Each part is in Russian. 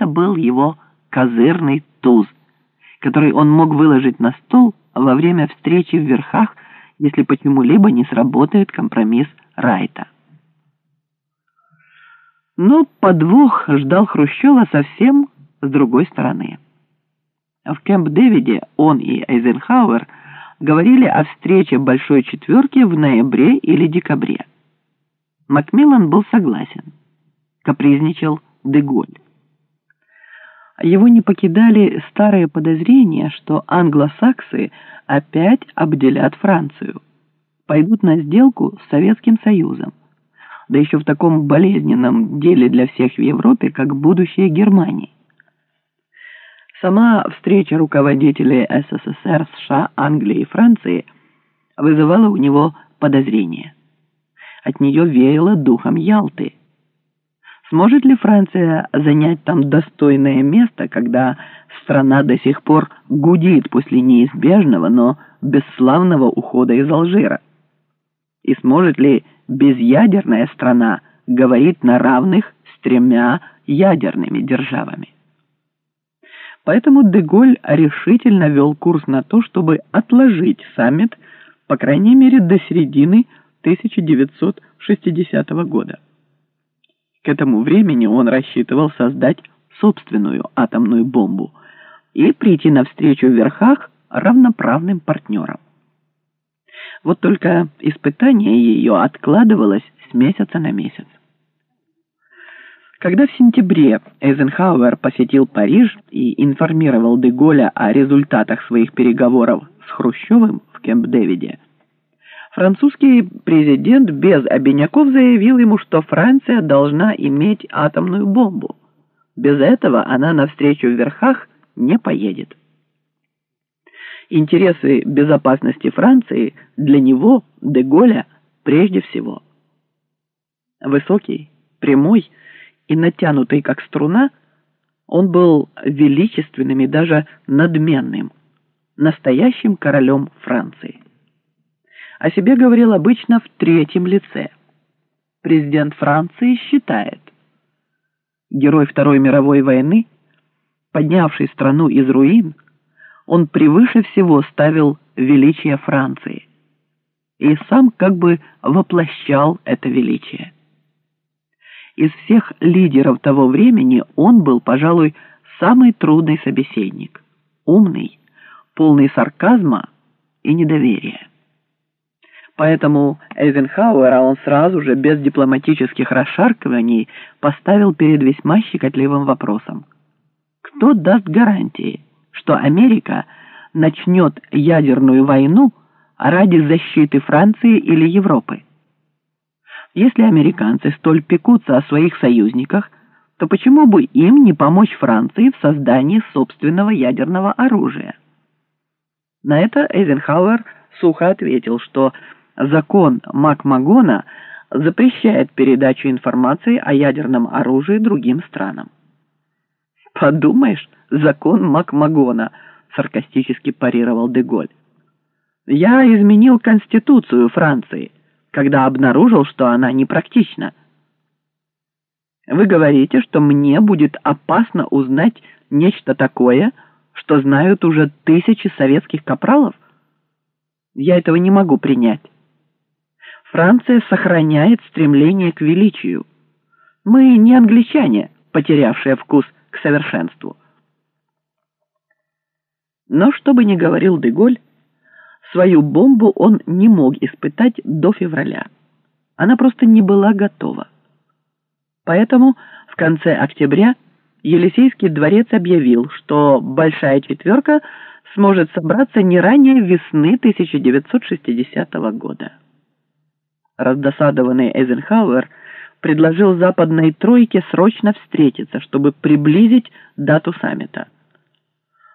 Это был его козырный туз, который он мог выложить на стол во время встречи в верхах, если почему-либо не сработает компромисс Райта. Но подвох ждал Хрущева совсем с другой стороны. В Кэмп-Дэвиде он и Эйзенхауэр говорили о встрече Большой Четверки в ноябре или декабре. Макмиллан был согласен. Капризничал Деголь. Его не покидали старые подозрения, что англосаксы опять обделят Францию, пойдут на сделку с Советским Союзом, да еще в таком болезненном деле для всех в Европе, как будущее Германии. Сама встреча руководителей СССР, США, Англии и Франции вызывала у него подозрения. От нее веяло духом Ялты – Сможет ли Франция занять там достойное место, когда страна до сих пор гудит после неизбежного, но бесславного ухода из Алжира? И сможет ли безъядерная страна говорить на равных с тремя ядерными державами? Поэтому Деголь решительно вел курс на то, чтобы отложить саммит, по крайней мере, до середины 1960 года. К этому времени он рассчитывал создать собственную атомную бомбу и прийти навстречу в верхах равноправным партнерам. Вот только испытание ее откладывалось с месяца на месяц. Когда в сентябре Эйзенхауэр посетил Париж и информировал Деголя о результатах своих переговоров с Хрущевым в Кемп-Дэвиде, французский президент без обиняков заявил ему, что Франция должна иметь атомную бомбу. Без этого она навстречу в верхах не поедет. Интересы безопасности Франции для него, Деголя, прежде всего. Высокий, прямой и натянутый как струна, он был величественным и даже надменным, настоящим королем Франции о себе говорил обычно в третьем лице. Президент Франции считает, герой Второй мировой войны, поднявший страну из руин, он превыше всего ставил величие Франции и сам как бы воплощал это величие. Из всех лидеров того времени он был, пожалуй, самый трудный собеседник, умный, полный сарказма и недоверия. Поэтому Эйзенхауэра он сразу же, без дипломатических расшаркиваний, поставил перед весьма щекотливым вопросом. Кто даст гарантии, что Америка начнет ядерную войну ради защиты Франции или Европы? Если американцы столь пекутся о своих союзниках, то почему бы им не помочь Франции в создании собственного ядерного оружия? На это Эйзенхауэр сухо ответил, что закон Макмагона запрещает передачу информации о ядерном оружии другим странам. «Подумаешь, закон Макмагона», — саркастически парировал Деголь. «Я изменил Конституцию Франции, когда обнаружил, что она непрактична. Вы говорите, что мне будет опасно узнать нечто такое, что знают уже тысячи советских капралов? Я этого не могу принять». Франция сохраняет стремление к величию. Мы не англичане, потерявшие вкус к совершенству. Но, что бы ни говорил Деголь, свою бомбу он не мог испытать до февраля. Она просто не была готова. Поэтому в конце октября Елисейский дворец объявил, что «Большая четверка» сможет собраться не ранее весны 1960 года раздосадованный Эйзенхауэр предложил западной тройке срочно встретиться, чтобы приблизить дату саммита.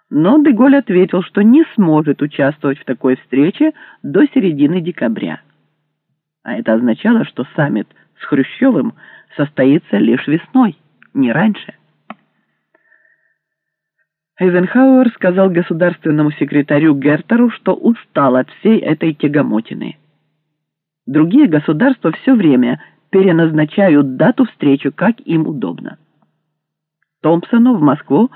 Но Деголь ответил, что не сможет участвовать в такой встрече до середины декабря. А это означало, что саммит с Хрущевым состоится лишь весной, не раньше. Эйзенхауэр сказал государственному секретарю Гертеру, что устал от всей этой тягомотины. Другие государства все время переназначают дату встречи, как им удобно. Томпсону в Москву